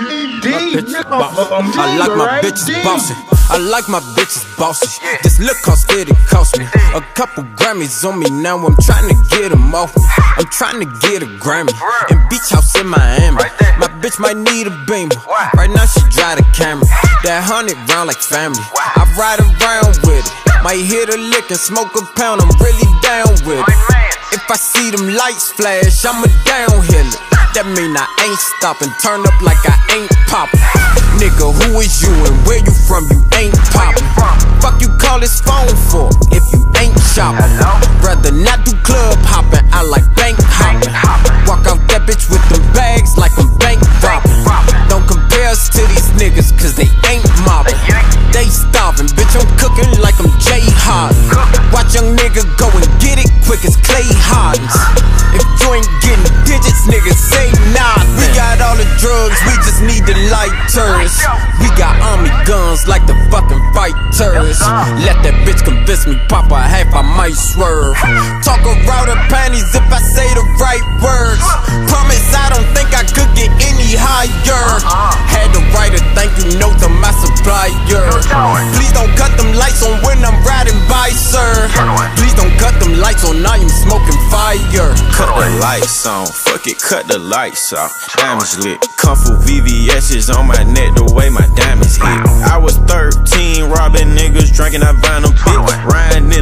bitches boss. I like my bitches bossy. I like my bitches bossy. This look cost it, it cost me a couple Grammys on me. Now I'm trying to get them off me. I'm trying to get a Grammy in Beach House in Miami. My bitch might need a beamer. Right now she drive the Camry. That hundred round like family. I ride around with it. Might hit a lick and smoke a pound. I'm really down with it. If I see them lights flash, I'ma downhill it. That mean I ain't stopping. Turn up like I ain't popping. Nigga, who is you and where you from? You ain't popping. Fuck you call this phone for if you ain't shopping. Rather not do club hopping. I like bank hopping. Walk out that bitch with them bags like I'm bank robbing. Don't compare us to these niggas, cause they ain't mobbing. They starving, bitch. I'm cooking like I'm James Harden. Watch young nigga go and get it quick as Clay Hardens. Niggas say nah. We got all the drugs, we just need the lighters. We got army guns like the fucking fighters. Let that bitch convince me, pop a half, I might swerve. Talk around her panties if I say the right words. Promise I don't think I could get any higher. Had to write a thank you note to my supplier. Please don't cut them lights on when I'm riding by, sir. Please don't cut them lights on, I am smoking fire. Cut the lights on, fuck it, cut the lights off. Diamonds lit, come for VVS's on my neck, the way my diamonds hit. I was 13, robbing niggas, drinking that vinyl bitch.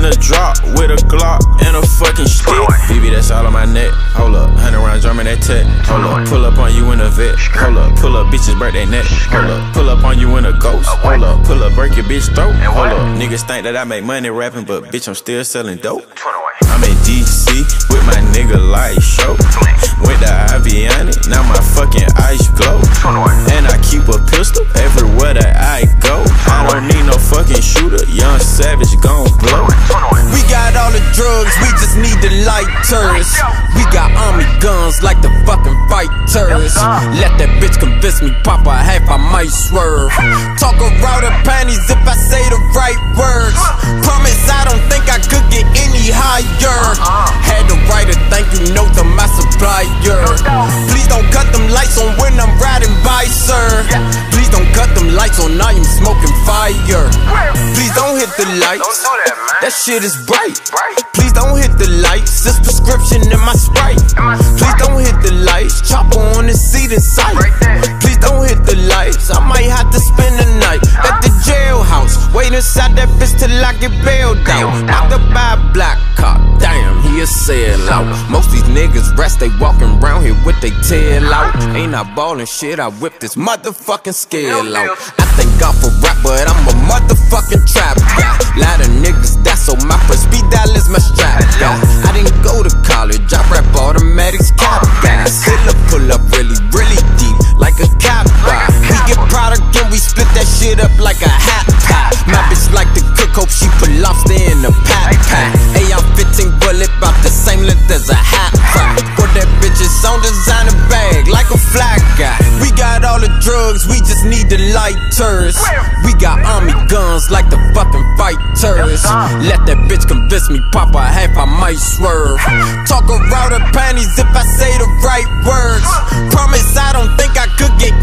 A drop with a Glock and a fucking stick. BB, that's all on my neck. Hold up, 100 rounds drumming that tech. Hold up, pull up on you in a Vette. Hold up, pull up, bitches break their neck. Hold up, pull up on you in a ghost. Hold up, pull up, break your bitch throat. Hold up, niggas think that I make money rapping, but bitch, I'm still selling dope. I'm in DC with my nigga Lightshow. With the it, now my fucking eyes glow. And I keep a pistol everywhere that I go. I don't need no fucking shooter, young savage gon' the. We got army guns like the fucking fighters. Let that bitch convince me, pop a half, I might swerve. Talk around her panties if I say the right words. Promise I don't think I could get any higher. Had to write a thank you note to my supplier. Please don't cut them lights on when I'm riding by, sir. Please don't cut them lights on, I am smoking fire. Please don't hit the lights. That shit is bright. Please don't hit the lights. In my sprite. Please don't hit the lights. Chopper on the seat in sight. Please don't hit the lights. I might have to spend the night at the jailhouse. Wait inside that bitch till I get bailed out. Out the by black cop. Damn, he a sellout. Most these niggas rest, they walking around here with they tail out. Ain't I ballin' shit, I whip this motherfucking scale out. I thank God for rap, but I'm hope she put lobster in a pack. Hey, I'm 15 bullet, about the same length as a hat crack. Put that bitches on designer bag, like a flag guy. We got all the drugs, we just need the lighters. We got army guns like the fucking fighters. Let that bitch convince me, pop a half, I might swerve. Talk around her panties if I say the right words. Promise I don't think I could get